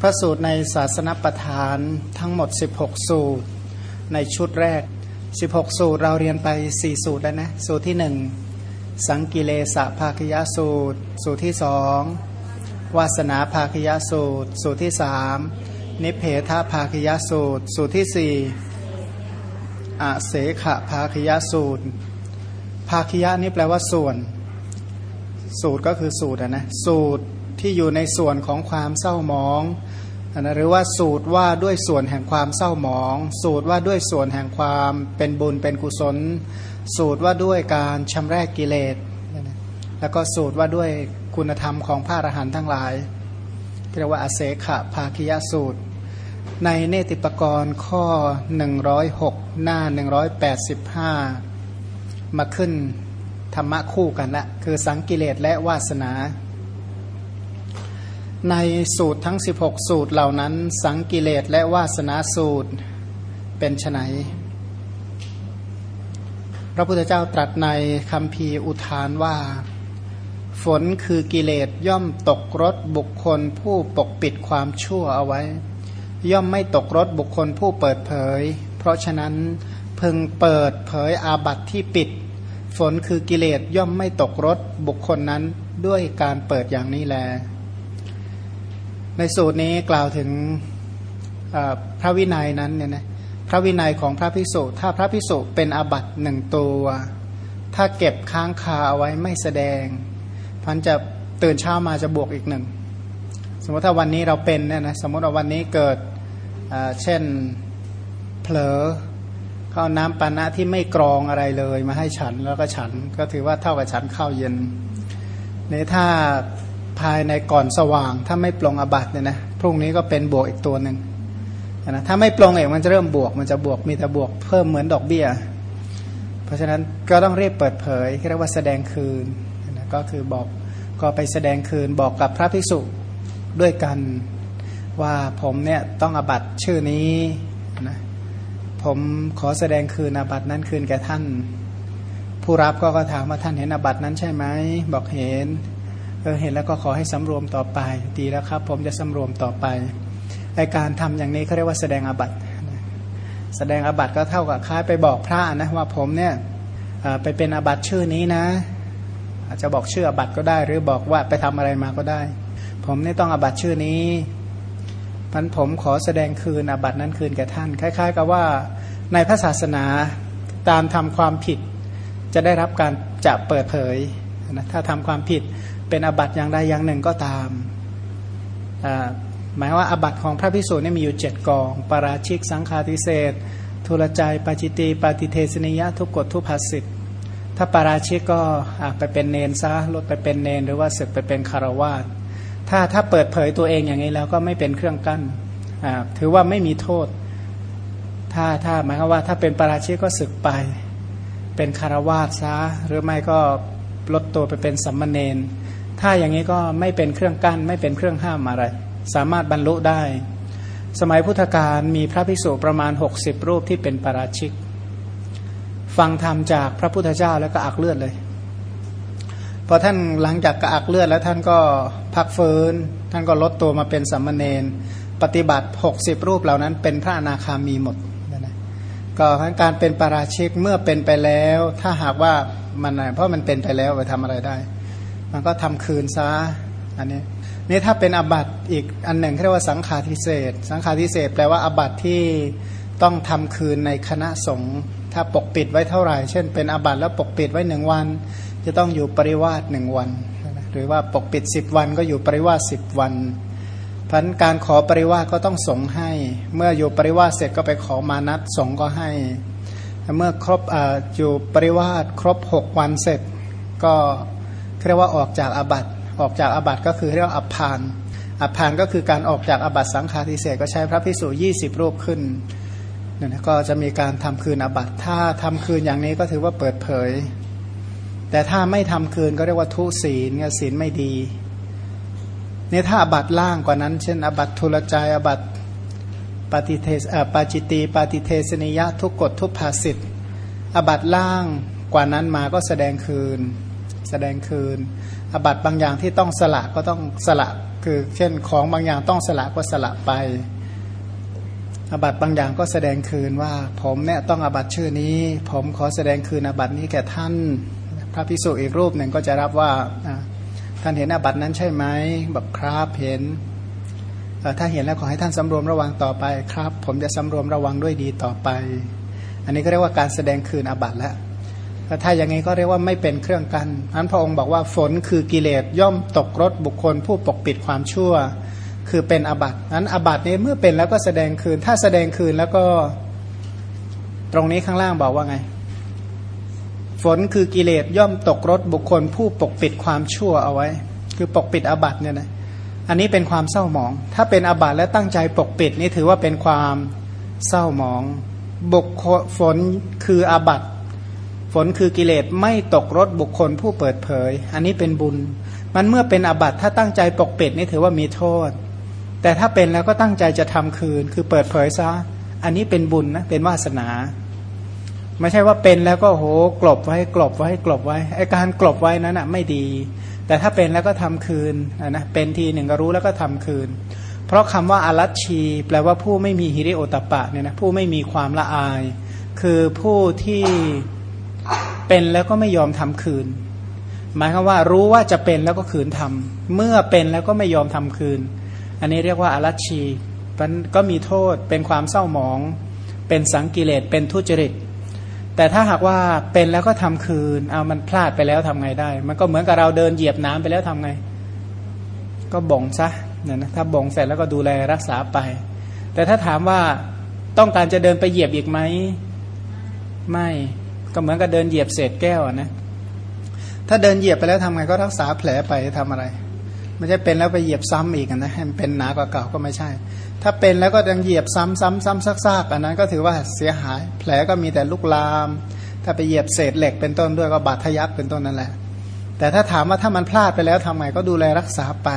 พระสูตรในศาสนประธานทั้งหมด 16 สูตรในชุดแรก 16 สูตรเราเรียนไป 4 สูตรแล้วนะ สูตรที่ 1 สังกิเลสภาคยสูตร สูตรที่สองวาสนาภาคยสูตร สูตรที่สามนิเพทภาคยสูตร สูตรที่สี่อาเสขภาคยสูตร ภาคยะนี่แปลว่าส่วน สูตรก็คือสูตรนะ สูตรที่อยู่ในส่วนของความเศร้าหมอง นะหรือว่าสูตรว่าด้วยส่วนแห่งความเศร้าหมอง สูตรว่าด้วยส่วนแห่งความเป็นบุญเป็นกุศล สูตรว่าด้วยการชำระกิเลสแล้วก็สูตรว่าด้วยคุณธรรมของพระอรหันต์ทั้งหลายเรียกว่าอเสขะภาคิยสูตร ในเนติปกรณ์ข้อ 106 หน้า 185 มาขึ้นธรรมะคู่กันละคือสังกิเลสและวาสนา ในสูตรทั้ง 16 สูตรเหล่านั้น สังกิเลสและวาสนาสูตรเป็นไฉนพระพุทธเจ้าตรัสในคำพีอุทานว่า ฝนคือกิเลสย่อมตกรถบุคคลผู้ปกปิดความชั่วเอาไว้ ย่อมไม่ตกรถบุคคลผู้เปิดเผย เพราะฉะนั้นพึงเปิดเผยอาบัติที่ปิด ฝนคือกิเลสย่อมไม่ตกรถบุคคลนั้นด้วยการเปิดอย่างนี้แล ในสูตรนี้กล่าวถึงพระวินัยนั้นเนี่ยนะพระวินัยของพระพิสุถ้าพระพิสุเป็นอาบัตหนึ่งตัว ถ้าเก็บค้างคาเอาไว้ไม่แสดงพันจะตื่นเช้ามาจะบวกอีกหนึ่งสมมติถ้าวันนี้เราเป็นเนี่ยนะสมมติว่าวันนี้เกิดเช่นเผลอเข้าน้ำปานะที่ไม่กรองอะไรเลย มาให้ฉันแล้วก็ฉันก็ถือว่าเท่ากับฉันข้าวเย็นเนี่ยถ้า ภายในก่อนสว่าง ถ้าไม่ปลงอบัตเนี่ยนะพรุ่งนี้ก็เป็นบวกอีกตัวหนึ่งนะถ้าไม่ปลงเองมันจะเริ่มบวก มันจะบวกมีแต่บวกเพิ่มเหมือนดอกเบี้ย เพราะฉะนั้นก็ต้องเรียบเปิดเผยเรียกว่าแสดงคืนนะก็คือบอกก็ไปแสดงคืนบอกกับพระภิกษุด้วยกันว่าผมเนี่ยต้องอบัตชื่อนี้นะผมขอแสดงคืนอบัตนั้นคืนแก่ท่าน ผู้รับก็ก็ถามว่าท่านเห็นอบัตนั้นใช่ไหมบอกเห็น ออเห็นแล้วก็ขอให้สำรวมต่อไป ดีแล้วครับ ผมจะสำรวมต่อไปไอการทำอย่างนี้เขาเรียกว่าแสดงอาบัติแสดงอาบัติก็เท่ากับคล้ายไปบอกพระนะว่าผมเนี่ยไปเป็นอาบัติชื่อนี้นะ อาจจะบอกชื่ออาบัติก็ได้ หรือบอกว่าไปทำอะไรมาก็ได้ ผมนี่ต้องอาบัติชื่อนี้พันผมขอแสดงคืนอาบัตินั้นคืนแก่ท่าน คล้าย ๆ กับว่าในพระศาสนาตามทำความผิด จะได้รับการจะเปิดเผยนะถ้าทำความผิด เป็นอบัตอย่างใดอย่างหนึ่งก็ตามหมายว่าอบัตของพระพิสูจน์นี่มีอยู่เจ็ดกอง ปราชิกสังฆาทิเศษทุลใจปาจิตีปาติเทสนิยะทุกกฎทุพภาสิทธ์ถ้าปาราชิกก็ไปเป็นเนนซะลดไปเป็นเนน หรือว่าศึกไปเป็นคารวาสถ้าถ้าเปิดเผยตัวเองอย่างนี้แล้วก็ไม่เป็นเครื่องกั้นถือว่าไม่มีโทษ ถ้าถ้าหมายความว่า ถ้าเป็นปาราชิกก็ศึกไป เป็นคารวาสซะหรือไม่ก็ลดตัวไปเป็นสัมมาเนน ถ้าอย่างนี้ก็ไม่เป็นเครื่องกั้น ไม่เป็นเครื่องห้ามอะไร สามารถบรรลุได้ สมัยพุทธกาลมีพระภิกษุประมาณ 60 รูปที่เป็นปราชิก ฟังธรรมจากพระพุทธเจ้าแล้วก็อักเลือดเลย พอท่านหลังจากกระอักเลือดแล้วท่านก็พักฟื้น ท่านก็ลดตัวมาเป็นสัมมเนนปฏิบัติ 60 รูปเหล่านั้นเป็นพระอนาคามีหมดนะก็การเป็นปราชิกเมื่อเป็นไปแล้ว ถ้าหากว่ามันเพราะมันเป็นไปแล้วไปทำอะไรได้ มันก็ทำคืนซะอันนี้นี่ถ้าเป็นอบัตอีกอันหนึ่งเรียกว่าสังฆาทิเศษ สังฆาทิเศษแปลว่าอบัตที่ต้องทำคืนในคณะสงฆ์ถ้าปกปิดไว้เท่าไหร่ เช่น เป็นอบัตแล้วปกปิดไว้หนึ่งวัน จะต้องอยู่ปริวาสหนึ่งวัน หรือว่าปกปิดสิบวันก็อยู่ปริวาสสิบวันพันการขอปริวาสก็ต้องสงให้ เมื่ออยู่ปริวาสเสร็จก็ไปขอมานัดสงก็ให้ เมื่อครบออยู่ปริวาสครบหกวันเสร็จก็ เรียกว่าออกจากอาบัติออกจากอาบัติก็คือเรียกว่าอัพานอัพานก็คือการออกจากอาบัติสังฆาทิเศษก็ใช้พระพิสุยี่สิบรูปขึ้นนี่นก็จะมีการทำคืนอาบัติถ้าทำคืนอย่างนี้ก็ถือว่าเปิดเผย แต่ถ้าไม่ทำคืนก็เรียกว่าทุศีลเนี่ยศีลไม่ดีเนี่ยถ้าอาบัติล่างกว่านั้น เช่นอาบัติทุลใจอาบัติปฏิเทสปาจิตีปาติเทสนิยะทุกกฎทุกภาสิทธ์อาบัติล่างกว่านั้นมาก็แสดงคืน แสดงคืน อบัตบางอย่างที่ต้องสละก็ต้องสละ คือเช่นของบางอย่างต้องสละก็สละไป อบัตบางอย่างก็แสดงคืนว่า ผมเนี่ยต้องอบัตชื่อนี้ ผมขอแสดงคืนอบัตนี้แก่ท่าน พระพิสุอีกรูปหนึ่งก็จะรับว่าท่านเห็นอบัตนั้นใช่ไหมบอกครับเห็นถ้าเห็นแล้วขอให้ท่านสำรวมระวังต่อไปครับ ผมจะสำรวมระวังด้วยดีต่อไป อันนี้ก็เรียกว่าการแสดงคืนอบัตแล้ว ถ้าอย่างนี้ก็เรียกว่าไม่เป็นเครื่องกันอันพระองค์บอกว่าฝนคือกิเลสย่อมตกรถบุคคล ผู้ปกปิดความชั่ว คือเป็นอบัตินั้นอบัตินี้เมื่อเป็นแล้วก็แสดงคืน ถ้าแสดงคืนแล้วก็ตรงนี้ข้างล่างบอกว่าไง ฝนคือกิเลสย่อมตกรถบุคคล ผู้ปกปิดความชั่วเอาไว้ คือปกปิดอบัติเนี่ยนะอันนี้เป็นความเศร้าหมอง ถ้าเป็นอบัติและตั้งใจปกปิดนี่ถือว่าเป็นความเศร้าหมอง บุคฝนคืออบัติ ฝนคือกิเลสไม่ตกรถบุคคลผู้เปิดเผย อันนี้เป็นบุญ มันเมื่อเป็นอบัตถ้าตั้งใจปกปิดนี่ถือว่ามีโทษ แต่ถ้าเป็นแล้วก็ตั้งใจจะทำคืน คือเปิดเผยซะ อันนี้เป็นบุญนะเป็นวาสนา ไม่ใช่ว่าเป็นแล้วก็โหกลบไว้กลบไว้กลบไว้ไอการกลบไว้นั้นนะไม่ดี แต่ถ้าเป็นแล้วก็ทำคืนนะเป็นทีหนึ่งก็รู้แล้วก็ทำคืน เพราะคำว่าอารัชชี แปลว่าผู้ไม่มีฮิริโอตปะเนี่ยนะผู้ไม่มีความละอาย คือผู้ที่ เป็นแล้วก็ไม่ยอมทำคืน หมายความว่ารู้ว่าจะเป็นแล้วก็คืนทำเมื่อเป็นแล้วก็ไม่ยอมทำคืน อันนี้เรียกว่าอารัชชีมันก็มีโทษเป็นความเศร้าหมอง เป็นสังกิเลสเป็นทุจริต แต่ถ้าหากว่าเป็นแล้วก็ทำคืน เอามันพลาดไปแล้วทำไงได้ มันก็เหมือนกับเราเดินเหยียบน้ำไปแล้วทำไง ก็บ่งซะเนี่ยนะถ้าบ่งเสร็จแล้วก็ดูแลรักษาไป แต่ถ้าถามว่าต้องการจะเดินไปเหยียบอีกไหมไม่ ก็เหมือนกับเดินเหยียบเศษแก้วนะถ้าเดินเหยียบไปแล้วทำไงก็รักษาแผลไปทำอะไรไม่ใช่เป็นแล้วไปเหยียบซ้ำอีกนะให้มันเป็นหนากว่าเก่าก็ไม่ใช่ ถ้าเป็นแล้วก็ยังเหยียบซ้ำซ้ำซ้ำซากๆอันนั้นก็ถือว่าเสียหาย แผลก็มีแต่ลุกลาม ถ้าไปเหยียบเศษเหล็กเป็นต้นด้วยก็บาดทะยักเป็นต้นนั่นแหละ แต่ถ้าถามว่าถ้ามันพลาดไปแล้วทำไงก็ดูแลรักษาไป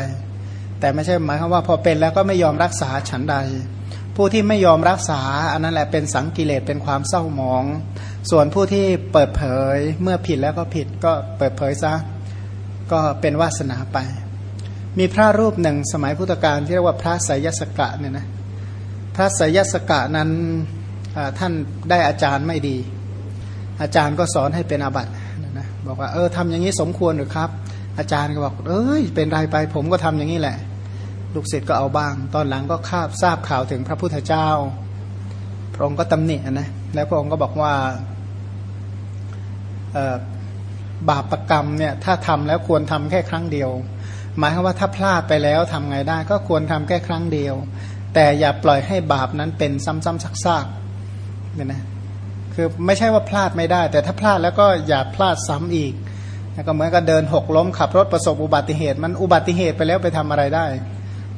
แต่ไม่ใช่หมายความว่าพอเป็นแล้วก็ไม่ยอมรักษาฉันใด ผู้ที่ไม่ยอมรักษา อันนั้นแหละเป็นสังกิเลสเป็นความเศร้าหมอง ส่วนผู้ที่เปิดเผยเมื่อผิดแล้วก็ผิดก็เปิดเผยซะก็เป็นวาสนาไป มีพระรูปหนึ่งสมัยพุทธกาลที่เรียกว่าพระไสยสกะเนี่ยนะพระไสยสกะนั้นท่านได้อาจารย์ไม่ดี อาจารย์ก็สอนให้เป็นอาบัตินะบอกว่าเออทำอย่างนี้สมควรหรือครับ อาจารย์ก็บอกเอ้ยเป็นไรไปผมก็ทำอย่างนี้แหละ ลูกศิษย์ก็เอาบ้าง ตอนหลังก็คาบทราบข่าวถึงพระพุทธเจ้า พระองค์ก็ตำหนินะแล้วพระองค์ก็บอกว่าบาปรกรรมเนี่ยถ้าทำแล้วควรทำแค่ครั้งเดียว หมายความว่าถ้าพลาดไปแล้วทำไงได้ ก็ควรทำแค่ครั้งเดียว แต่อย่าปล่อยให้บาปนั้นเป็นซ้ำๆซากๆเนี่ยนะคือไม่ใช่ว่าพลาดไม่ได้ แต่ถ้าพลาดแล้วก็อย่าพลาดซ้ำอีกก็เหมือนกับเดินหกล้มขับรถประสบอุบัติเหตุ มันอุบัติเหตุไปแล้วไปทำอะไรได้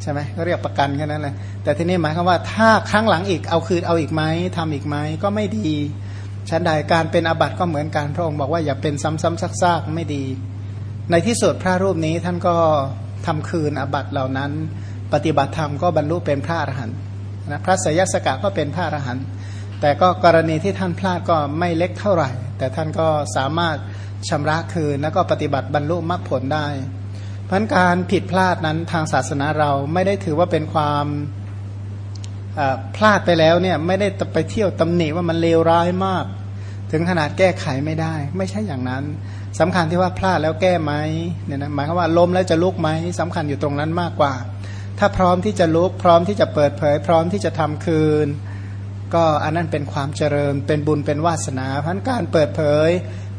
ใช่ไหมก็เรียกประกันแค่นั้นแหละแต่ทีนี้หมายความว่าถ้าครั้งหลังอีกเอาคืนเอาอีกไหมทำอีกไหมก็ไม่ดีชั้นใดการเป็นอาบัติก็เหมือนกันพระองค์บอกว่าอย่าเป็นซ้ำๆซากๆไม่ดี ในที่สุดพระรูปนี้ท่านก็ทำคืนอาบัติเหล่านั้น ปฏิบัติธรรมก็บรรลุเป็นพระอรหันต์นะพระสยสกะก็เป็นพระอรหันต์แต่ก็กรณีที่ท่านพลาดก็ไม่เล็กเท่าไหร่ แต่ท่านก็สามารถชำระคืนแล้วก็ปฏิบัติบรรลุมรรคผลได้ พันการผิดพลาดนั้นทางศาสนาเราไม่ได้ถือว่าเป็นความพลาดไปแล้วเนี่ยไม่ได้ไปเที่ยวตำหนิว่ามันเลวร้ายมาก ถึงขนาดแก้ไขไม่ได้ ไม่ใช่อย่างนั้นสำคัญที่ว่าพลาดแล้วแก้ไหมเนี่ยนะหมายความว่าล้มแล้วจะลุกไหมสำคัญอยู่ตรงนั้นมากกว่า ถ้าพร้อมที่จะลุกพร้อมที่จะเปิดเผย พร้อมที่จะทำคืน ก็อันนั้นเป็นความเจริญ เป็นบุญเป็นวาสนาพันการเปิดเผย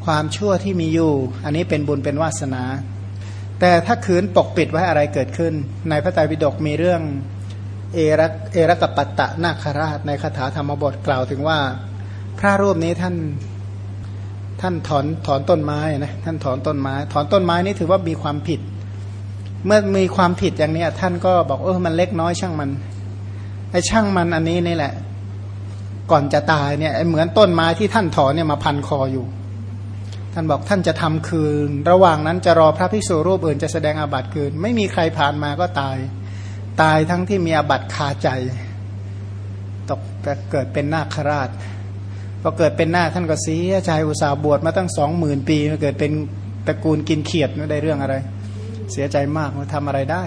ความชั่วที่มีอยู่ อันนี้เป็นบุญเป็นวาสนา แต่ถ้าคืนปกปิดไว้อะไรเกิดขึ้น ในพระไตรปิฎกมีเรื่องเอรักเอรักปัตตะนาคราชในคาถาธรรมบทกล่าวถึงว่า พระรูปนี้ท่านท่านถอนถอนต้นไม้นะท่านถอนต้นไม้ ถอนต้นไม้นี่ถือว่ามีความผิด เมื่อมีความผิดอย่างนี้ท่านก็บอกเออมันเล็กน้อยช่างมันไอ้ช่างมันอันนี้นี่แหละ ก่อนจะตายเนี่ยเหมือนต้นไม้ที่ท่านถอนเนี่ยมาพันคออยู่ ท่านบอกท่านจะทำคืน ระหว่างนั้นจะรอพระภิกษุรูปอื่นจะแสดงอาบัติคืน ไม่มีใครผ่านมาก็ตาย ตายทั้งที่มีอาบัติคาใจ ตกเกิดเป็นนาคราชพอเกิดเป็นนาท่านก็เสียใจอุตสาห์บวชมาตั้งสองหมื่นปีมาเกิดเป็นตระกูลกินเขียดไม่ได้เรื่องอะไร เสียใจมากมาทำอะไรได้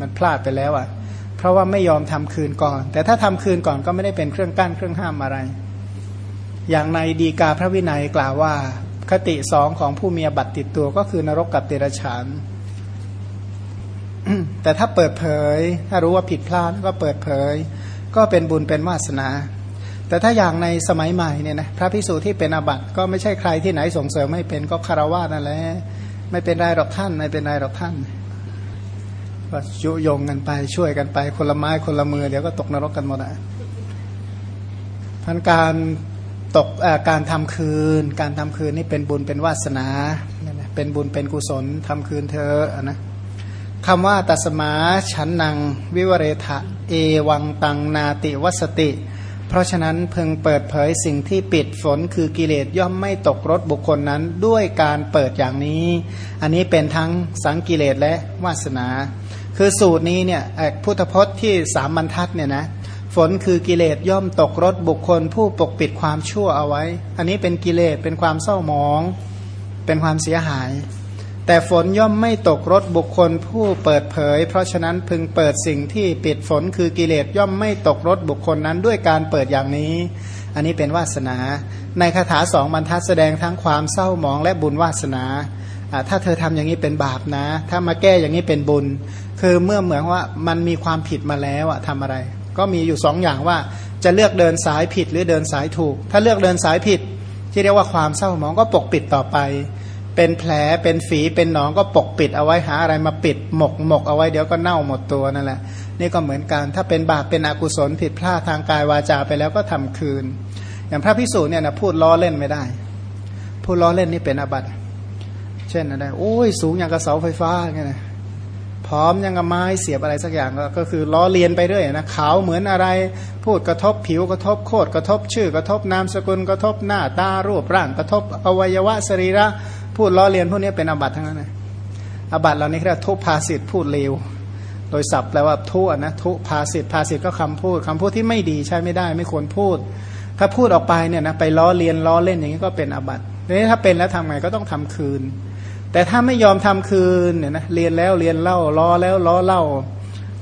มันพลาดไปแล้วอะ เพราะว่าไม่ยอมทำคืนก่อน แต่ถ้าทำคืนก่อนก็ไม่ได้เป็นเครื่องกั้นเครื่องห้ามอะไร อย่างในดีกาพระวินัยกล่าวว่า คติสองของผู้มีบัตรติดตัวก็คือนรกกับเดรัจฉานแต่ถ้าเปิดเผย ถ้ารู้ว่าผิดพลาดก็เปิดเผย ก็เป็นบุญเป็นวาสนา แต่ถ้าอย่างในสมัยใหม่เนี่ยนะพระพิสูจน์ที่เป็นอบัติก็ไม่ใช่ใครที่ไหนส่งเสริมไม่เป็นก็คารวะนั่นแหละไม่เป็นไรหรอกท่าน ไม่เป็นไรหรอกท่านก็ยุยงกันไปช่วยกันไป คนละไม้คนละมือเดี๋ยวก็ตกนรกกันหมดอะพันการ ตกการทำคืน การทำคืนนี่เป็นบุญเป็นวาสนา เป็นบุญเป็นกุศลทำคืนเธอนะคำว่าตัสมาฉันนังวิวเรทะเอวังตังนาติวสติ เพราะฉะนั้นเพึงเปิดเผยสิ่งที่ปิดฝนคือกิเลสย่อมไม่ตกรถบุคคลนั้นด้วยการเปิดอย่างนี้ อันนี้เป็นทั้งสังกิเลสและวาสนา คือสูตรนี้เนี่ยพุทธพจน์ที่สามบรรทัดเนี่ยนะ ฝนคือกิเลสย่อมตกรถบุคคล ผู้ปกปิดความชั่วเอาไว้ อันนี้เป็นกิเลสเป็นความเศร้าหมอง เป็นความเสียหาย แต่ฝนย่อมไม่ตกรถบุคคล ผู้เปิดเผย เพราะฉะนั้นพึงเปิดสิ่งที่ปิดฝนคือกิเลสย่อมไม่ตกรถบุคคลนั้นด้วยการเปิดอย่างนี้ อันนี้เป็นวาสนา ในคาถาสองบรรทัดแสดงทั้งความเศร้าหมองและบุญวาสนาถ้าเธอทำอย่างนี้เป็นบาปนะ ถ้ามาแก้อย่างนี้เป็นบุญ คือเมื่อเหมือนว่ามันมีความผิดมาแล้วอะทำอะไร ก็มีอยู่สองอย่างว่าจะเลือกเดินสายผิดหรือเดินสายถูก ถ้าเลือกเดินสายผิด ที่เรียกว่าความเศร้าหมองก็ปกปิดต่อไป เป็นแผลเป็นฝีเป็นหนองก็ปกปิดเอาไว้หาอะไรมาปิดหมกหมกเอาไว้เดี๋ยวก็เน่าหมดตัวนั่นแหละ นี่ก็เหมือนกัน ถ้าเป็นบาปเป็นอกุศลผิดพลาดทางกายวาจาไปแล้วก็ทำคืน อย่างพระพิสูจน์เนี่ยนะพูดล้อเล่นไม่ได้ พูดล้อเล่นนี่เป็นอาบัติเช่นอะไรโอ้ยสูงอย่างกระเสาไฟฟ้าไงนะ พร้อมยังกับไม้เสียบอะไรสักอย่างก็คือล้อเลียนไปเรื่อยนะขาวเหมือนอะไร พูดกระทบผิวกระทบโคตรกระทบชื่อกระทบนามสกุลกระทบหน้าตารูปร่างกระทบอวัยวะสรีระ พูดล้อเลียนพวกนี้เป็นอบัตทั้งนั้นเลยอบัตเหล่านี้เรียกทุพาสิทธ์พูดเลวโดยศัพท์แปลว่าทุนะทุภาสิทธ์ภาสิทธ์ก็คำพูดคำพูดที่ไม่ดีใช้ไม่ได้ไม่ควรพูด ถ้าพูดออกไปเนี่ยนะไปล้อเลียนล้อเล่นอย่างนี้ก็เป็นอบัตินี้ถ้าเป็นแล้วทำไงก็ต้องทำคืน แต่ถ้าไม่ยอมทำคืนเนี่ยนะเรียนแล้วเรียนเล่าล้อแล้วล้อเล่า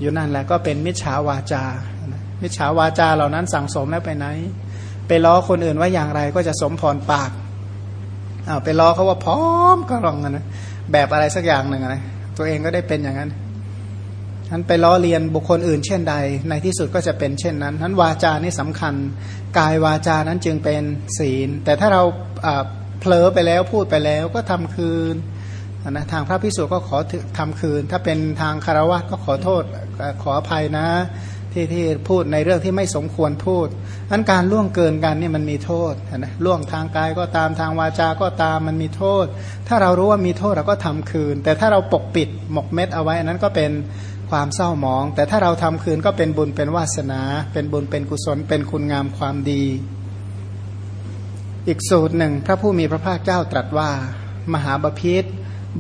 อยู่นั่นแหละก็เป็นมิจฉาวาจา มิจฉาวาจาเหล่านั้นสั่งสมแล้วไปไหน ไปล้อคนอื่นว่าอย่างไรก็จะสมพรปากอ้าวไปล้อเขาว่าพร้อมก็ลองกันนะแบบอะไรสักอย่างหนึ่งนะตัวเองก็ได้เป็นอย่างนั้นนั้นไปล้อเลียนบุคคลอื่นเช่นใด ในที่สุดก็จะเป็นเช่นนั้นนั้นวาจานี่สำคัญ กายวาจานั้นจึงเป็นศีล แต่ถ้าเราเผลอไปแล้วพูดไปแล้วก็ทำคืน นะทางพระพิสุก็ขอทำคืน ถ้าเป็นทางคารวะก็ขอโทษขออภัยนะที่ที่พูดในเรื่องที่ไม่สมควรพูดอันการล่วงเกินกันนี่มันมีโทษนะล่วงทางกายก็ตามทางวาจาก็ตามมันมีโทษ ถ้าเรารู้ว่ามีโทษเราก็ทำคืน แต่ถ้าเราปกปิดหมกเม็ดเอาไว้นั้นก็เป็นความเศร้าหมอง แต่ถ้าเราทำคืนก็เป็นบุญเป็นวาสนา เป็นบุญเป็นกุศล เป็นคุณงามความดี อีกสูตรหนึ่งพระผู้มีพระภาคเจ้าตรัสว่า มหาบาพิษ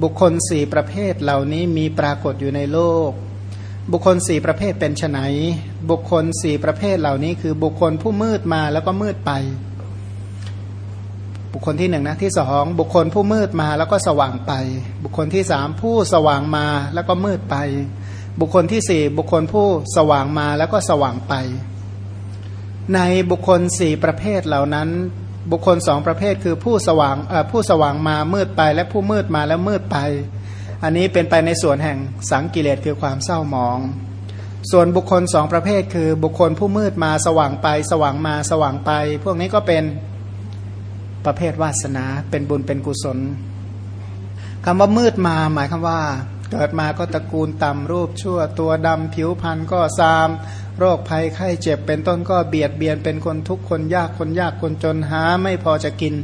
บุคคลสี่ประเภทเหล่านี้มีปรากฏอยู่ในโลก บุคคลสี่ประเภทเป็นไนบุคคลสี่ประเภทเหล่านี้คือบุคคลผู้มืดมาแล้วก็มืดไป บุคคลที่หนึ่งนะที่สองบุคคลผู้มืดมาแล้วก็สว่างไป บุคคลที่สามผู้สว่างมาแล้วก็มืดไป บุคคลที่สี่บุคคลผู้สว่างมาแล้วก็สว่างไป ในบุคคลสี่ประเภทเหล่านั้น บุคคลสองประเภทคือผู้สว่างผู้สว่างมามืดไป และผู้มืดมาแล้วมืดไป อันนี้เป็นไปในส่วนแห่งสังกิเลสคือความเศร้าหมอง ส่วนบุคคลสองประเภทคือบุคคลผู้มืดมาสว่างไป สว่างมาสว่างไป พวกนี้ก็เป็นประเภทวาสนาเป็นบุญเป็นกุศลคำว่ามืดมาหมายคำว่า เกิดมาก็ตระกูลต่ำรูปชั่วตัวดำผิวพรรณก็ซาม โรคภัยไข้เจ็บเป็นต้นก็เบียดเบียนเป็นคนทุกคนยากคนยากคนจนหาไม่พอจะกิน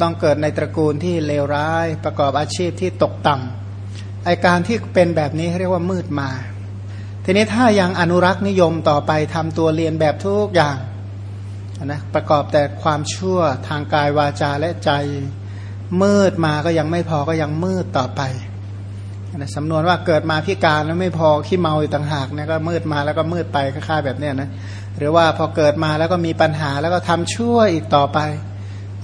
ต้องเกิดในตระกูลที่เลวร้าย ประกอบอาชีพที่ตกต่ำไอการที่เป็นแบบนี้เรียกว่ามืดมา ทีนี้ถ้ายังอนุรักษ์นิยมต่อไปทำตัวเรียนแบบทุกอย่างนะประกอบแต่ความชั่วทางกายวาจาและใจ มืดมาก็ยังไม่พอก็ยังมืดต่อไป นะสำนวนว่าเกิดมาพิการแล้วไม่พอขี้เมาอีกต่างหากเนี่ยก็มืดมาแล้วก็มืดไปคล้ายๆแบบเนี้ยนะหรือว่าพอเกิดมาแล้วก็มีปัญหาแล้วก็ทำชั่วอีกต่อไป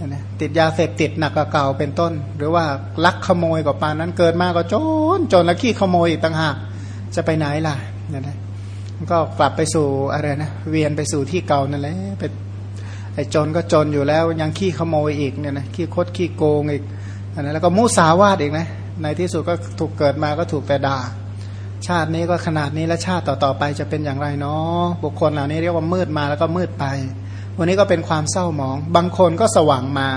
นะติดยาเสพติดหนักกว่าเก่าเป็นต้น หรือว่าลักขโมยกว่าปานนั้นเกิดมาก็จนจนแล้วขี้ขโมยอีกต่างหากจะไปไหนล่ะเนี่ยนะก็กลับไปสู่อะไรนะเวียนไปสู่ที่เก่านั่นแหละไปไอ้จนก็จนอยู่แล้วยังขี้ขโมยอีกเนี่ยนะขี้คดขี้โกงอีกอันนั้นแล้วก็มุสาวาทอีกนะ ในที่สุดก็ถูกเกิดมาก็ถูกแต่ด่า ชาตินี้ก็ขนาดนี้แล้วชาติต่อๆไปจะเป็นอย่างไรเนาะบุคคลเหล่านี้เรียกว่ามืดมาแล้วก็มืดไป วันนี้ก็เป็นความเศร้าหมอง บางคนก็สว่างมา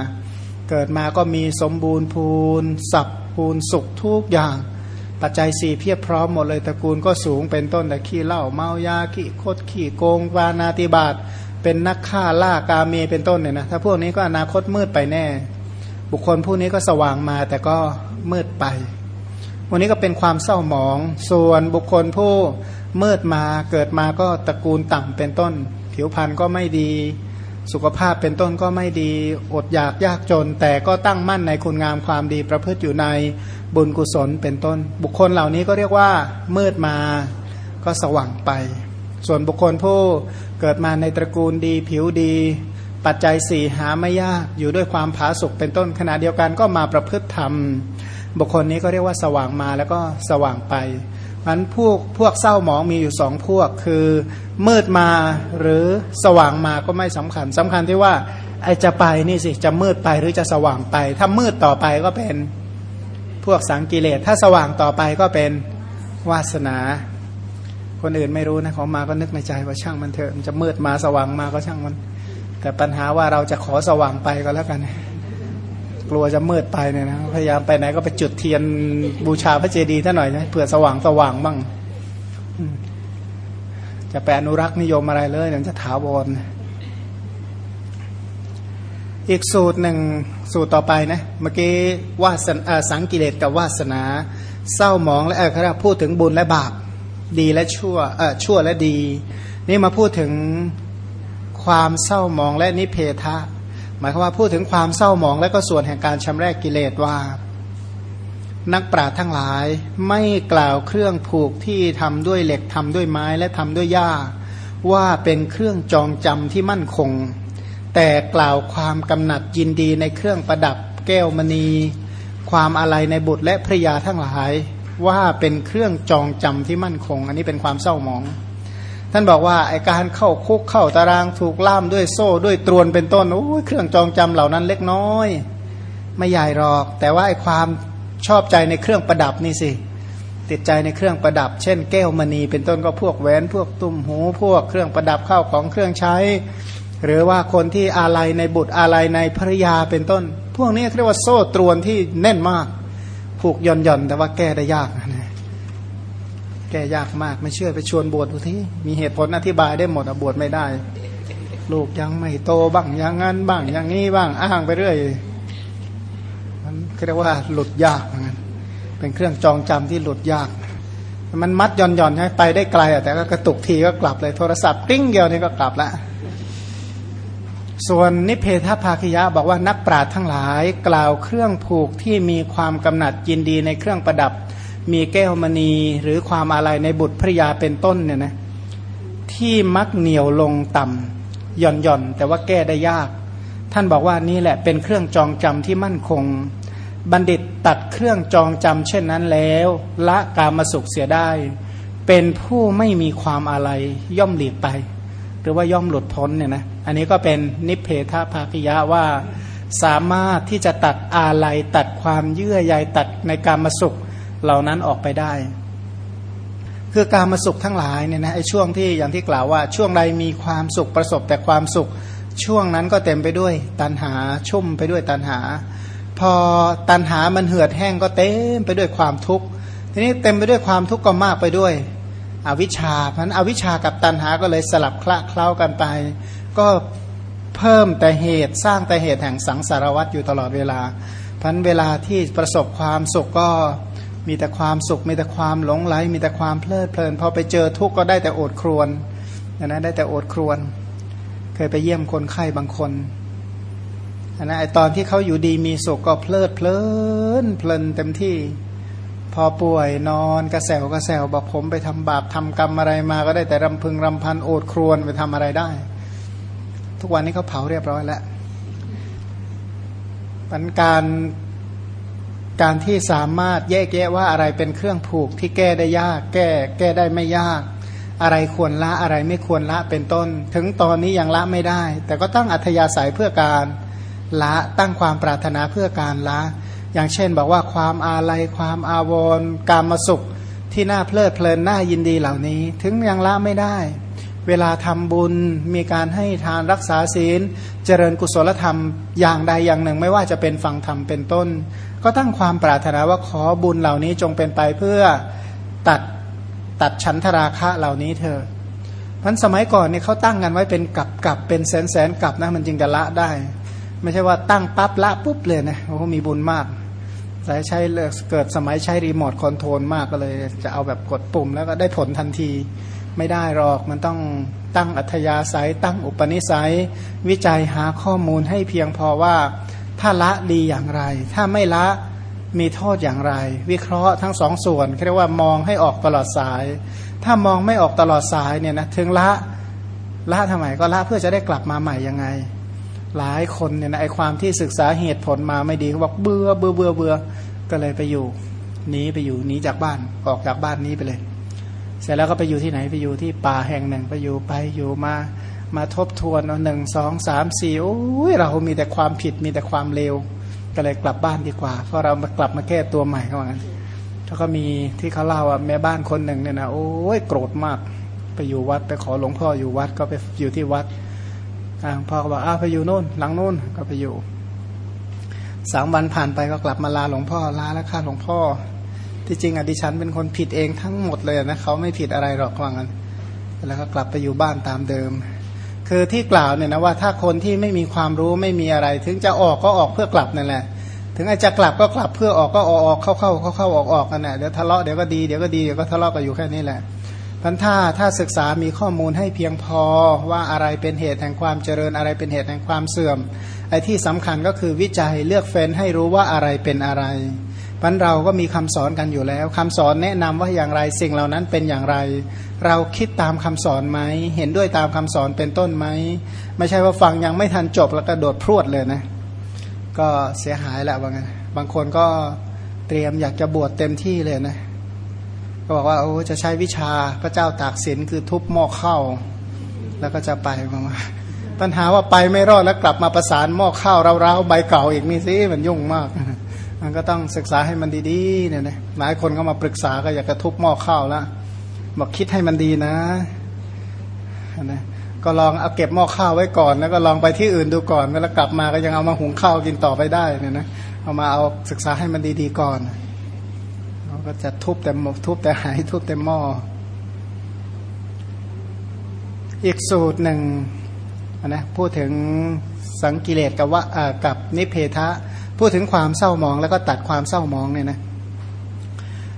เกิดมาก็มีสมบูรณ์พูนสับพูนสุขทุกอย่าง ปัจจัยสี่เพียบพร้อมหมดเลยตระกูลก็สูงเป็นต้นแต่ขี้เหล้าเมายาขี้คดขี้โกงวานาติบาตเป็นนักฆ่าล่ากาเมเป็นต้นเนี่ยนะถ้าพวกนี้ก็อนาคตมืดไปแน่ บุคคลผู้นี้ก็สว่างมาแต่ก็มืดไปวันนี้ก็เป็นความเศร้าหมอง ส่วนบุคคลผู้มืดมาเกิดมาก็ตระกูลต่ำเป็นต้น ผิวพรรณก็ไม่ดี สุขภาพเป็นต้นก็ไม่ดี อดอยากยากจน แต่ก็ตั้งมั่นในคุณงามความดีประพฤติอยู่ในบุญกุศลเป็นต้น บุคคลเหล่านี้ก็เรียกว่า มืดมาก็สว่างไป ส่วนบุคคลผู้เกิดมาในตระกูลดี ผิวดี ปัจจัยสี่หาไม่ยากอยู่ด้วยความผาสุกเป็นต้นขณะเดียวกันก็มาประพฤติธรรม บุคคลนี้ก็เรียกว่าสว่างมาแล้วก็สว่างไปมันพวกพวกเศร้าหมองมีอยู่สองพวก คือมืดมาหรือสว่างมาก็ไม่สำคัญสำคัญที่ว่าไอจะไปนี่สิจะมืดไปหรือจะสว่างไป ถ้ามืดต่อไปก็เป็นพวกสังกิเลสถ้าสว่างต่อไปก็เป็นวาสนา คนอื่นไม่รู้นะของมาก็นึกในใจว่าช่างมันเถอะมันจะมืดมาสว่างมาก็ช่างมัน แต่ปัญหาว่าเราจะขอสว่างไปก็แล้วกัน กลัวจะมืดไปเนี่ยนะพยายามไปไหนก็ไปจุดเทียนบูชาพระเจดีย์ท่านหน่อยนะเผื่อสว่างสว่างบ้างจะแปอนุรักษ์นิยมอะไรเลยเดี๋ยวจะถาวรอีกสูตรหนึ่งสูตรต่อไปนะเมื่อกี้วาสนาสังกิเลสกับวาสนา เศร้าหมองและเออครับพูดถึงบุญและบาป ดีและชั่วเออชั่วและดี นี่มาพูดถึง ความเศร้าหมองและนิเพทะ หมายความว่าพูดถึงความเศร้าหมองและก็ส่วนแห่งการชำระกิเลสว่า นักปราชญ์ทั้งหลายไม่กล่าวเครื่องผูกที่ทำด้วยเหล็กทำด้วยไม้และทำด้วยหญ้า ว่าเป็นเครื่องจองจำที่มั่นคง แต่กล่าวความกำหนัดยินดีในเครื่องประดับแก้วมณี ความอะไรในบุตรและภรยาทั้งหลาย ว่าเป็นเครื่องจองจำที่มั่นคง อันนี้เป็นความเศร้าหมอง ท่านบอกว่าไอการเข้าคุกเข้าตารางถูกล่ามด้วยโซ่ด้วยตรวนเป็นต้นโอ้ยเครื่องจองจำเหล่านั้นเล็กน้อย ไม่ใหญ่หรอก แต่ว่าไอความชอบใจในเครื่องประดับนี่สิติดใจในเครื่องประดับ เช่น แก้วมณี เป็นต้นก็พวกแหวนพวกตุ้มหู พวกเครื่องประดับเข้าของเครื่องใช้ หรือว่าคนที่อาลัยในบุตรอาลัยในภรยาเป็นต้น พวกนี้เรียกว่าโซ่ตรวนที่แน่นมาก ผูกย่อนย่อนแต่ว่าแก้ได้ยากนะ แก้ยากมากไม่เชื่อไปชวนบวชดูที่มีเหตุผลอธิบายได้หมดบวชไม่ได้ ลูกยังไม่โตบ้างอย่างนั้นบ้างอย่างนี้บ้างอ้างไปเรื่อยมันเรียกว่าหลุดยากเหมือนกันเป็นเครื่องจองจำที่หลุดยาก มันมัดย่อนย่อนให้ไปได้ไกลแต่ก็กระตุกทีก็กลับเลยโทรศัพท์ติ้งเดียวนี่ก็กลับล้วส่วนนิเพทภาคยะบอกว่านักปราชญ์ทั้งหลาย กล่าวเครื่องผูกที่มีความกำหนัดยินดีในเครื่องประดับ มีแก้วมณีหรือความอะไรในบุตรภรยาเป็นต้นเนี่ยนะที่มักเหนียวลงต่ำหย่อนหย่อนแต่ว่าแก้ได้ยาก ท่านบอกว่านี่แหละเป็นเครื่องจองจำที่มั่นคง บัณฑิตตัดเครื่องจองจำเช่นนั้นแล้ว ละกามาสุขเสียได้ เป็นผู้ไม่มีความอะไรย่อมหลีกไป หรือว่าย่อมหลุดพ้นเนี่ยนะอันนี้ก็เป็นนิเพทภาคิยะว่าสามารถที่จะตัดอาลัยตัดความเยื่อใยตัดในการมาสุข เหล่านั้นออกไปได้ คือการมาสุขทั้งหลายเนี่ยนะไอ้ช่วงที่อย่างที่กล่าวว่า ช่วงใดมีความสุขประสบแต่ความสุข ช่วงนั้นก็เต็มไปด้วยตันหาชุ่มไปด้วยตันหา พอตันหามันเหือดแห้งก็เต็มไปด้วยความทุกข์ทีนี้เต็มไปด้วยความทุกข์ก็มากไปด้วย อวิชชาเพราะนั้นอวิชชากับตันหาก็เลยสลับคละเคล้ากันไป ก็เพิ่มแต่เหตุสร้างแต่เหตุแห่งสังสารวัตรอยู่ตลอดเวลาพันเวลาที่ประสบความสุขก็ มีแต่ความสุข มีแต่ความหลงไหล มีแต่ความเพลิดเพลินพอไปเจอทุกข์ก็ได้แต่โอดครวนนะได้แต่โอดครวน เคยไปเยี่ยมคนไข้บางคนนะไอตอนที่เขาอยู่ดีมีสุขก็เพลิดเพลินเพลินเต็มที่ พอป่วยนอนกระแสวกระแสวบอกผมไปทำบาปทำกรรมอะไรมาก็ได้แต่รำพึงรำพันโอดครวนไปทำอะไรได้ ทุกวันนี้เขาเผาเรียบร้อยแล้วปัญการ การที่สามารถแยกแยะว่าอะไรเป็นเครื่องผูกที่แก้ได้ยาก แก้แก้ได้ไม่ยาก อะไรควรละอะไรไม่ควรละเป็นต้น ถึงตอนนี้ยังละไม่ได้ แต่ก็ตั้งอัธยาศัยเพื่อการละตั้งความปรารถนาเพื่อการละ อย่างเช่นบอกว่าความอาลัยความอาวรณ์การมาสุขที่น่าเพลิดเพลินน่ายินดีเหล่านี้ ถึงยังละไม่ได้ เวลาทำบุญมีการให้ทานรักษาศีล เจริญกุศลธรรมอย่างใดอย่างหนึ่ง ไม่ว่าจะเป็นฝั่งธรรมเป็นต้น ก็ตั้งความปรารถนาว่าขอบุญเหล่านี้จงเป็นไปเพื่อตัดตัดชั้นทราคะเหล่านี้เธอพันสมัยก่อนเนี่ยเขาตั้งกันไว้เป็นกับกับเป็นแสนแสนกับนะมันจึงจะละได้ ไม่ใช่ว่าตั้งปั๊บละปุ๊บเลยนะโอ้มีบุญมากสายใช้เกิดสมัยใช้รีโมทคอนโทรลมากก็เลย จะเอาแบบกดปุ่มแล้วก็ได้ผลทันทีไม่ได้หรอกมันต้องตั้งอัธยาศัย ตั้งอุปนิสัย วิจัยหาข้อมูลให้เพียงพอว่า ถ้าละดีอย่างไร ถ้าไม่ละมีโทษอย่างไร วิเคราะห์ทั้งสองส่วนเรียกว่ามองให้ออกตลอดสาย ถ้ามองไม่ออกตลอดสายเนี่ยนะถึงละละทำไมก็ละเพื่อจะได้กลับมาใหม่ยังไง หลายคนเนี่ยนะไอความที่ศึกษาเหตุผลมาไม่ดีเขาบอกเบื่อเบื่อเบื่อเบื่อก็เลยไปอยู่หนีไปอยู่หนีจากบ้านออกจากบ้านนี้ไปเลย เสร็จแล้วก็ไปอยู่ที่ไหนไปอยู่ที่ป่าแห่งหนึ่งไปอยู่ไปอยู่มา มาทบทวนเอาหนึ่งสองสามสี่โอ้ยเรามีแต่ความผิดมีแต่ความเลวก็เลยกลับบ้านดีกว่า เพราะเรามากลับมาแก้ตัวใหม่เขาว่างั้นแล้วก็มีที่เขาเล่าว่าแม่บ้านคนหนึ่งเนี่ยนะโอ้ยโกรธมาก ไปอยู่วัดไปขอหลวงพ่ออยู่วัดก็ไปอยู่ที่วัดพ่อก็บอกอ้าวไปอยู่โน่น หลังโน่นก็ไปอยู่สามวันผ่านไปก็กลับมาลาหลวงพ่อลาแล้วค่าหลวงพ่อ ที่จริงอะดิฉันเป็นคนผิดเองทั้งหมดเลยนะเขาไม่ผิดอะไรหรอกว่างั้นแล้วก็กลับไปอยู่บ้านตามเดิม คือที่กล่าวเนี่ยนะว่าถ้าคนที่ไม่มีความรู้ไม่มีอะไร ถึงจะออกก็ออกเพื่อกลับนั่นแหละ ถึงอาจจะกลับก็กลับเพื่อออกก็ออกออกเข้าเข้าเข้าเข้าออกออกกันนะเดี๋ยวทะเลาะเดี๋ยวก็ดีเดี๋ยวก็ดีเดี๋ยวก็ทะเลาะกันอยู่แค่นี้แหละพันถ้าถ้าศึกษามีข้อมูลให้เพียงพอว่าอะไรเป็นเหตุแห่งความเจริญอะไรเป็นเหตุแห่งความเสื่อมไอ้ที่สำคัญก็คือวิจัยเลือกเฟ้นให้รู้ว่าอะไรเป็นอะไรพันเราก็มีคำสอนกันอยู่แล้วคำสอนแนะนำว่าอย่างไรสิ่งเหล่านั้นเป็นอย่างไรเราคิดตามคำสอนไหม เห็นด้วยตามคำสอนเป็นต้นไหม ไม่ใช่ว่าฟังยังไม่ทันจบแล้วก็โดดพรวดเลยนะ ก็เสียหายแหละว่างบางคนก็เตรียมอยากจะบวชเต็มที่เลยนะ ก็บอกว่าโอ้จะใช้วิชาพระเจ้าตากสินคือทุบหม้อข้าวแล้วก็จะไปมาปัญหาว่าไปไม่รอดแล้วกลับมาประสานหม้อข้าวเราๆใบเก่าอีกนี่สิมันยุ่งมาก มันก็ต้องศึกษาให้มันดีๆเนี่ยนะหลายคนก็มาปรึกษาก็อยากจะทุบหม้อข้าวแล้ว บอกคิดให้มันดีนะนะก็ลองเอาเก็บหม้อข้าวไว้ก่อน แล้วก็ลองไปที่อื่นดูก่อนแล้วกลับมาก็ยังเอามาหุงข้าวกินต่อไปได้เนี่ยนะเอามาเอาศึกษาให้มันดีๆก่อนเราก็จะทุบแต่ทุบแต่หายทุบแต่หม้ออีกสูตรหนึ่งนะพูดถึงสังกิเลสกับว่ากับนิเพทะ พูดถึงความเศร้ามองแล้วก็ตัดความเศร้ามองเนี่ยนะ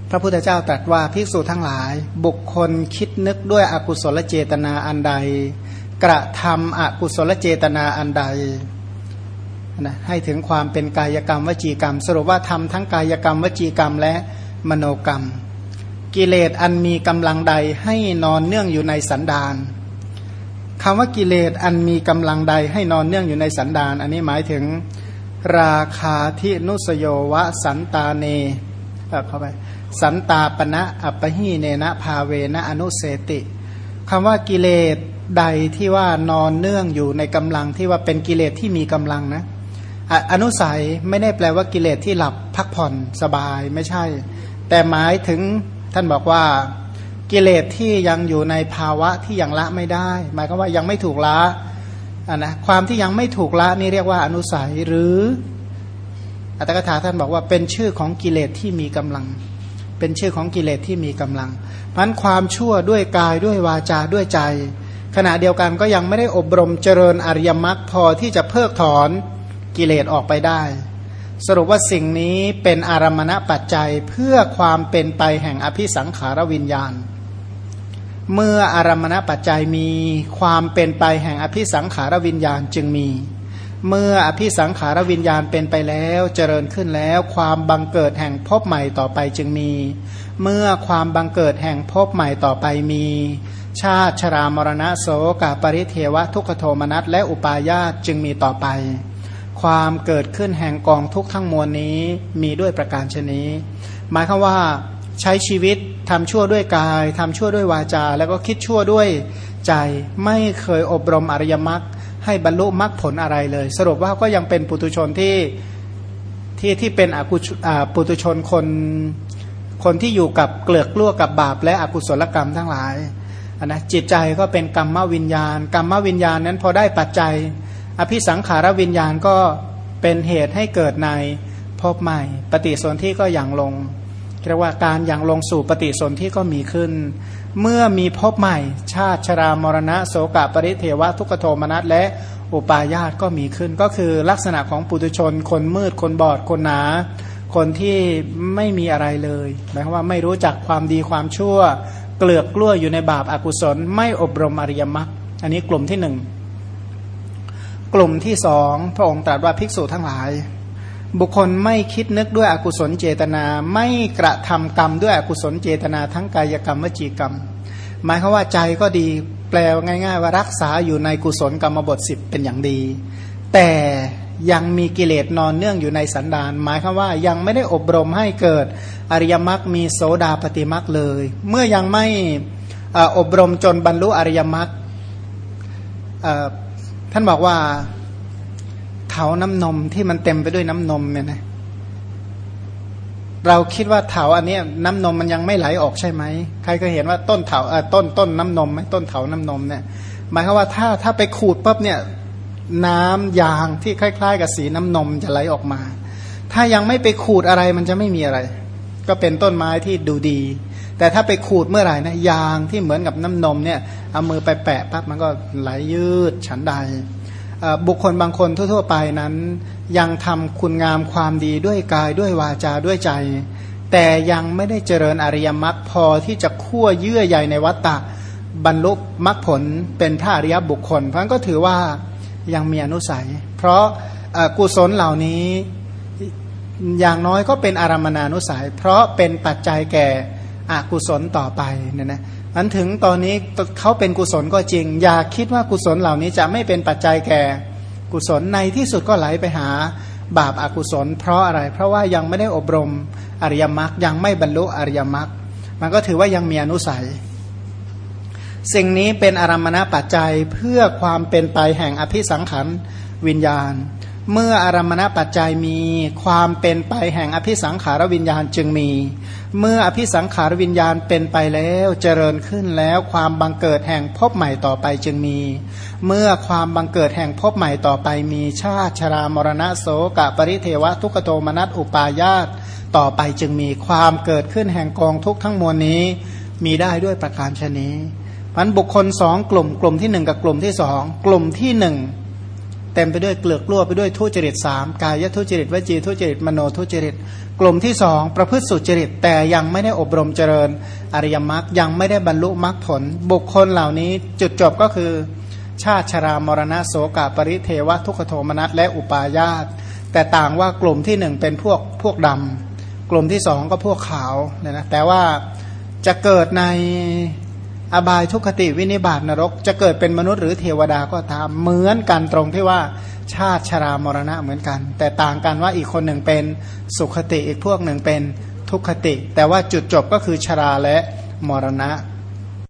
พระพุทธเจ้าตรัสว่าภิกษุทั้งหลาย บุคคลคิดนึกด้วยอกุศลเจตนาอันใด กระทำอกุศลเจตนาอันใดนะให้ถึงความเป็นกายกรรมวจีกรรม สรุปว่าทำทั้งกายกรรมวจีกรรมและมโนกรรม กิเลสอันมีกำลังใดให้นอนเนื่องอยู่ในสันดานคำว่ากิเลสอันมีกำลังใดให้นอนเนื่องอยู่ในสันดาน อันนี้หมายถึงราคาที่นุสโยวะสันตาเนเข้าไป สันตาปณะอัปหีเนนะภาเวนะอนุเสติคำว่ากิเลสใดที่ว่านอนเนื่องอยู่ในกำลังที่ว่าเป็นกิเลสที่มีกำลังนะอนุสัยไม่ได้แปลว่ากิเลสที่หลับพักผ่อนสบายไม่ใช่ แต่หมายถึงท่านบอกว่ากิเลสที่ยังอยู่ในภาวะที่ยังละไม่ได้ หมายความว่ายังไม่ถูกละอ่านะความที่ยังไม่ถูกละนี่เรียกว่าอนุสัยหรืออัตถกถาท่านบอกว่าเป็นชื่อของกิเลสที่มีกำลัง เป็นชื่อของกิเลสที่มีกำลังพันความชั่วด้วยกายด้วยวาจาด้วยใจ ขณะเดียวกันก็ยังไม่ได้อบรมเจริญอริยมรรคพอที่จะเพิกถอนกิเลสออกไปได้ สรุปว่าสิ่งนี้เป็นอารมณปัจจัยเพื่อความเป็นไปแห่งอภิสังขารวิญญาณ เมื่ออารมณปัจจัยมีความเป็นไปแห่งอภิสังขารวิญญาณจึงมี เมื่ออภิสังขารวิญญาณเป็นไปแล้วเจริญขึ้นแล้ว ความบังเกิดแห่งพบใหม่ต่อไปจึงมี เมื่อความบังเกิดแห่งพบใหม่ต่อไปมี ชาติชรามรณะโสกาปริเทวะทุกขโทมนัสและอุปาญาตจึงมีต่อไป ความเกิดขึ้นแห่งกองทุกทั้งมวลนี้มีด้วยประการชนี้ หมายคือว่าใช้ชีวิตทำชั่วด้วยกายทำชั่วด้วยวาจา แล้วก็คิดชั่วด้วยใจไม่เคยอบรมอริยมรรค ให้บรรลุมรรคผลอะไรเลย สรุปว่าก็ยังเป็นปุตุชนที่ที่ที่เป็นอกุปุตุชนคนคนที่อยู่กับเกลือกกลั้วกับบาป และอกุศลกรรมทั้งหลายนะจิตใจก็เป็นกรรมวิญญาณ กรรมวิญญาณนั้นพอได้ปัจจัย อภิสังขารวิญญาณก็เป็นเหตุให้เกิดในพบใหม่ ปฏิสนธิก็อย่างลงเรียกว่าการอย่างลงสู่ปฏิสนธิก็มีขึ้น เมื่อมีพบใหม่ ชาติชรามรณะโสกปริเทวะทุกโทมนัสและอุปาญาตก็มีขึ้น ก็คือลักษณะของปุถุชน คนมืดคนบอดคนหนา คนที่ไม่มีอะไรเลยหมายความว่าไม่รู้จักความดีความชั่ว เกลือกกล้วอยู่ในบาปอากุศล ไม่อบรมอริยมรรคอันนี้กลุ่มที่หนึ่งกลุ่มที่สองพระองค์ตรัสว่าภิกษุทั้งหลาย บุคคลไม่คิดนึกด้วยอกุศลเจตนา ไม่กระทำกรรมด้วยอกุศลเจตนาทั้งกายกรรมวจีกรรม หมายควาว่าใจก็ดีแปลง่าย ๆ ว่ารักษาอยู่ในกุศลกรรมบทสิบเป็นอย่างดี แต่ยังมีกิเลสนอนเนื่องอยู่ในสันดานหมายคือว่ายังไม่ได้อบรมให้เกิดอริยมรรคมีโสดาปฏิมรรคเลย เมื่อยังไม่อบรมจนบรรลุอริยมรรคท่านบอกว่า ถาน้ำนมที่มันเต็มไปด้วยน้ำนมเนี่ยนะเราคิดว่าเถาอันนี้น้ำนมมันยังไม่ไหลออกใช่ไหมใครก็เห็นว่าต้นเถาเออต้นต้นน้ำนมไหมต้นเถาน้ำนมเนี่ย หมายความว่าถ้าถ้าไปขูดปุ๊บเนี่ยน้ำยางที่คล้าย ๆ กับสีน้ำนมจะไหลออกมา ถ้ายังไม่ไปขูดอะไรมันจะไม่มีอะไร ก็เป็นต้นไม้ที่ดูดี แต่ถ้าไปขูดเมื่อไหร่นะยางที่เหมือนกับน้ำนมเนี่ยเอามือไปแปะปั๊บมันก็ไหลยืดฉันใด บุคคลบางคนทั่ว ๆ ไปนั้น ยังทำคุณงามความดีด้วยกายด้วยวาจาด้วยใจ แต่ยังไม่ได้เจริญอริยมรรคพอที่จะคั่วเยื่อใยในวัตตะบรรลุมรรคผลเป็นพระอริยบุคคล เพราะนั้นก็ถือว่ายังมีอนุสัย เพราะกุศลเหล่านี้อย่างน้อยก็เป็นอารมณานุสัย เพราะเป็นปัจจัยแก่อกุศลต่อไปเนี่ยนะ อันถึงตอนนี้เขาเป็นกุศลก็จริง อย่าคิดว่ากุศลเหล่านี้จะไม่เป็นปัจจัยแก่ กุศลในที่สุดก็ไหลไปหาบาปอากุศล เพราะอะไร เพราะว่ายังไม่ได้อบรมอริยมรรคยังไม่บรรลุอริยมรรคมันก็ถือว่ายังมีอนุสัย สิ่งนี้เป็นอารมณปัจจัยเพื่อความเป็นไปแห่งอภิสังขารวิญญาณ เมื่ออารมณปัจจัยมีความเป็นไปแห่งอภิสังขารวิญญาณจึงมี เมื่ออภิสังขารวิญญาณเป็นไปแล้วเจริญขึ้นแล้วความบังเกิดแห่งพบใหม่ต่อไปจึงมี เมื่อความบังเกิดแห่งพบใหม่ต่อไปมีชาติชรามรณะโสกะปริเทวะทุกโทมนัสอุปาญาตต่อไปจึงมีความเกิดขึ้นแห่งกองทุกทั้งมวลนี้ มีได้ด้วยประการชนี้พันบุคคลสองกลุ่มกลุ่มที่หนึ่งกับกลุ่มที่สองกลุ่มที่หนึ่ง เต็มไปด้วยเกลือกกลัวไปด้วยทุจริตสามกายทุจริตวจีทุจริตมโนทุจริต กลุ่มที่สองประพฤติสุจริต แต่ยังไม่ได้อบรมเจริญอริยมรรคยังไม่ได้บรรลุมรรคผล บุคคลเหล่านี้จุดจบก็คือ ชาติชรามรณะโสกาปริเทวทุกขโทมนัสและอุปาญาตแต่ต่างว่ากลุ่มที่หนึ่งเป็นพวกพวกดำกลุ่มที่สองก็พวกขาวเนี่ยนะแต่ว่าจะเกิดใน อบายทุกขติวินิบาตนรก จะเกิดเป็นมนุษย์หรือเทวดาก็ตามเหมือนกันตรงที่ว่าชาติชรามรณะเหมือนกัน แต่ต่างกันว่าอีกคนหนึ่งเป็นสุขติอีกพวกหนึ่งเป็นทุกขติ แต่ว่าจุดจบก็คือชราและมรณะ